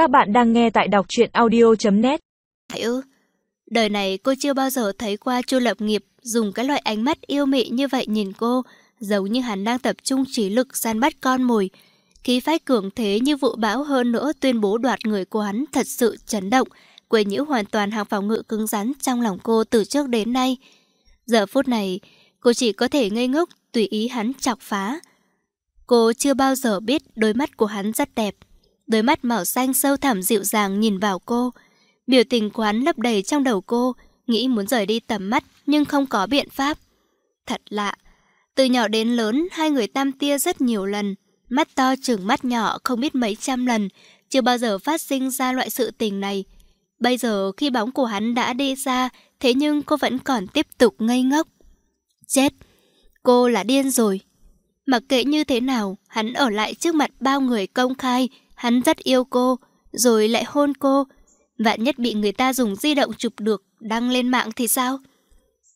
Các bạn đang nghe tại đọc truyện audio.net ư? Đời này cô chưa bao giờ thấy qua Chu Lập Nghiệp dùng cái loại ánh mắt yêu mị như vậy nhìn cô, giống như hắn đang tập trung trí lực săn bắt con mồi. Khí phách cường thế như vụ bão hơn nữa tuyên bố đoạt người của hắn thật sự chấn động, quấy nhiễu hoàn toàn hàng phòng ngự cứng rắn trong lòng cô từ trước đến nay. Giờ phút này, cô chỉ có thể ngây ngốc tùy ý hắn chọc phá. Cô chưa bao giờ biết đôi mắt của hắn rất đẹp. Đôi mắt màu xanh sâu thẳm dịu dàng nhìn vào cô. Biểu tình quán lấp đầy trong đầu cô, nghĩ muốn rời đi tầm mắt nhưng không có biện pháp. Thật lạ, từ nhỏ đến lớn hai người tam tia rất nhiều lần, mắt to chừng mắt nhỏ không biết mấy trăm lần, chưa bao giờ phát sinh ra loại sự tình này. Bây giờ khi bóng của hắn đã đi ra, thế nhưng cô vẫn còn tiếp tục ngây ngốc. Chết! Cô là điên rồi. Mặc kệ như thế nào, hắn ở lại trước mặt bao người công khai, hắn rất yêu cô, rồi lại hôn cô. Vạn nhất bị người ta dùng di động chụp được, đăng lên mạng thì sao?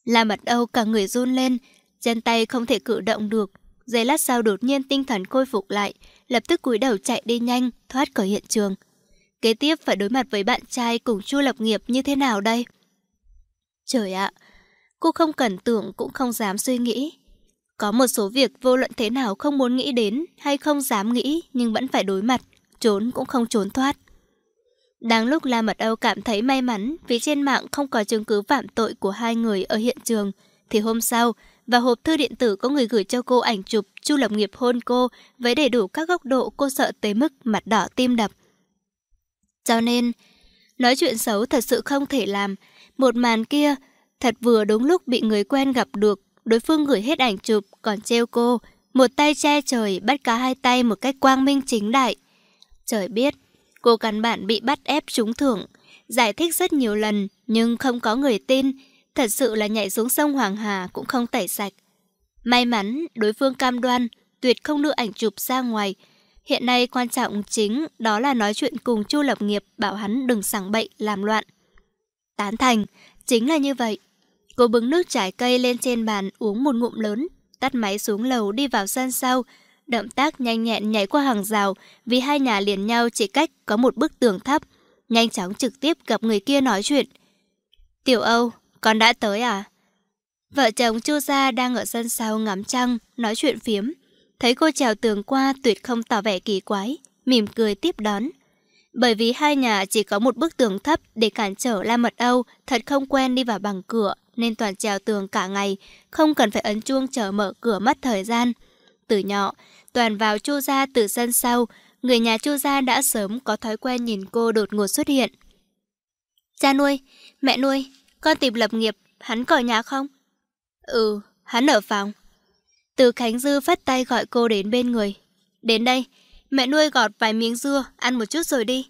La mặt âu cả người run lên, chân tay không thể cử động được. Giây lát sau đột nhiên tinh thần khôi phục lại, lập tức cúi đầu chạy đi nhanh, thoát khỏi hiện trường. Kế tiếp phải đối mặt với bạn trai cùng Chu Lập Nghiệp như thế nào đây? Trời ạ, cô không cần tưởng cũng không dám suy nghĩ. Có một số việc vô luận thế nào không muốn nghĩ đến hay không dám nghĩ nhưng vẫn phải đối mặt, trốn cũng không trốn thoát. Đáng lúc La Mật Âu cảm thấy may mắn vì trên mạng không có chứng cứ phạm tội của hai người ở hiện trường, thì hôm sau, và hộp thư điện tử có người gửi cho cô ảnh chụp Chu Lập Nghiệp hôn cô với đầy đủ các góc độ cô sợ tới mức mặt đỏ tim đập. Cho nên, nói chuyện xấu thật sự không thể làm. Một màn kia, thật vừa đúng lúc bị người quen gặp được, đối phương gửi hết ảnh chụp, còn treo cô. Một tay che trời, bắt cả hai tay một cách quang minh chính đại. Trời biết, cô căn bản bị bắt ép trúng thưởng. Giải thích rất nhiều lần, nhưng không có người tin. Thật sự là nhảy xuống sông Hoàng Hà cũng không tẩy sạch. May mắn, đối phương cam đoan, tuyệt không đưa ảnh chụp ra ngoài, Hiện nay quan trọng chính đó là nói chuyện cùng Chu Lập Nghiệp bảo hắn đừng sảng bậy làm loạn. Tán thành, chính là như vậy. Cô bưng nước trái cây lên trên bàn uống một ngụm lớn, tắt máy xuống lầu đi vào sân sau, động tác nhanh nhẹn nhảy qua hàng rào vì hai nhà liền nhau chỉ cách có một bức tường thấp, nhanh chóng trực tiếp gặp người kia nói chuyện. Tiểu Âu, con đã tới à? Vợ chồng Chu Gia đang ở sân sau ngắm trăng, nói chuyện phiếm. Thấy cô trèo tường qua tuyệt không tỏ vẻ kỳ quái, mỉm cười tiếp đón. Bởi vì hai nhà chỉ có một bức tường thấp để cản trở La Mật Âu, thật không quen đi vào bằng cửa, nên toàn trèo tường cả ngày, không cần phải ấn chuông chờ mở cửa mất thời gian. Từ nhỏ, toàn vào chu gia từ sân sau, người nhà chu gia đã sớm có thói quen nhìn cô đột ngột xuất hiện. Cha nuôi, mẹ nuôi, con tìm lập nghiệp, hắn có nhà không? Ừ, hắn ở phòng. Từ Khánh Dư phất tay gọi cô đến bên người. Đến đây, mẹ nuôi gọt vài miếng dưa, ăn một chút rồi đi.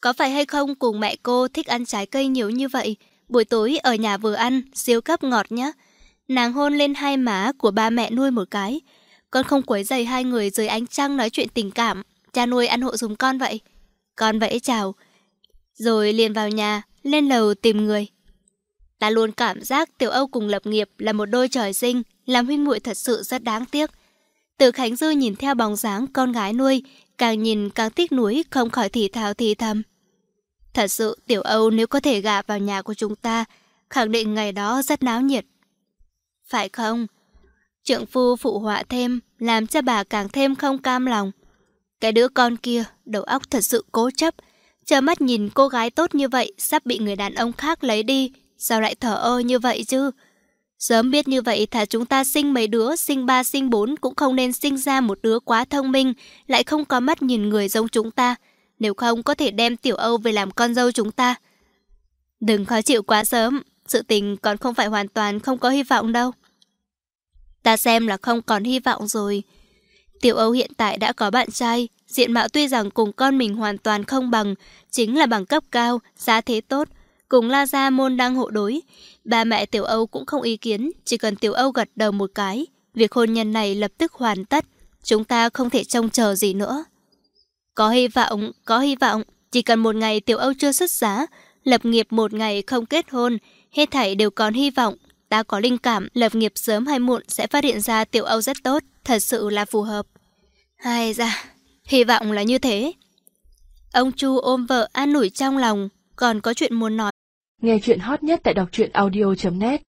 Có phải hay không cùng mẹ cô thích ăn trái cây nhiều như vậy, buổi tối ở nhà vừa ăn, siêu cấp ngọt nhá. Nàng hôn lên hai má của ba mẹ nuôi một cái. Con không quấy dày hai người dưới ánh trăng nói chuyện tình cảm, cha nuôi ăn hộ dùng con vậy. Con vẫy chào. Rồi liền vào nhà, lên lầu tìm người. Ta luôn cảm giác Tiểu Âu cùng Lập Nghiệp là một đôi trời sinh, làm huynh muội thật sự rất đáng tiếc. Từ Khánh Dư nhìn theo bóng dáng con gái nuôi, càng nhìn càng tiếc nuối không khỏi thì thào thì thầm. Thật sự Tiểu Âu nếu có thể gả vào nhà của chúng ta, khẳng định ngày đó rất náo nhiệt. Phải không? Trượng phu phụ họa thêm, làm cho bà càng thêm không cam lòng. Cái đứa con kia, đầu óc thật sự cố chấp, chờ mắt nhìn cô gái tốt như vậy sắp bị người đàn ông khác lấy đi, sao lại thở ơ như vậy chứ? Sớm biết như vậy thà chúng ta sinh mấy đứa, sinh ba sinh bốn cũng không nên sinh ra một đứa quá thông minh, lại không có mắt nhìn người giống chúng ta. Nếu không có thể đem Tiểu Âu về làm con dâu chúng ta. Đừng khó chịu quá sớm, sự tình còn không phải hoàn toàn không có hy vọng đâu. Ta xem là không còn hy vọng rồi. Tiểu Âu hiện tại đã có bạn trai, diện mạo tuy rằng cùng con mình hoàn toàn không bằng, chính là bằng cấp cao, giá thế tốt, cùng La Gia môn đang hộ đối. Ba mẹ Tiểu Âu cũng không ý kiến, chỉ cần Tiểu Âu gật đầu một cái, việc hôn nhân này lập tức hoàn tất, chúng ta không thể trông chờ gì nữa. Có hy vọng, có hy vọng, chỉ cần một ngày Tiểu Âu chưa xuất giá, lập nghiệp một ngày không kết hôn, hết thảy đều còn hy vọng. Ta có linh cảm, lập nghiệp sớm hay muộn sẽ phát hiện ra Tiểu Âu rất tốt, thật sự là phù hợp. Hay ra, hy vọng là như thế. Ông Chu ôm vợ an ủi trong lòng, còn có chuyện muốn nói. Nghe chuyện hot nhất tại đọc truyện audio.net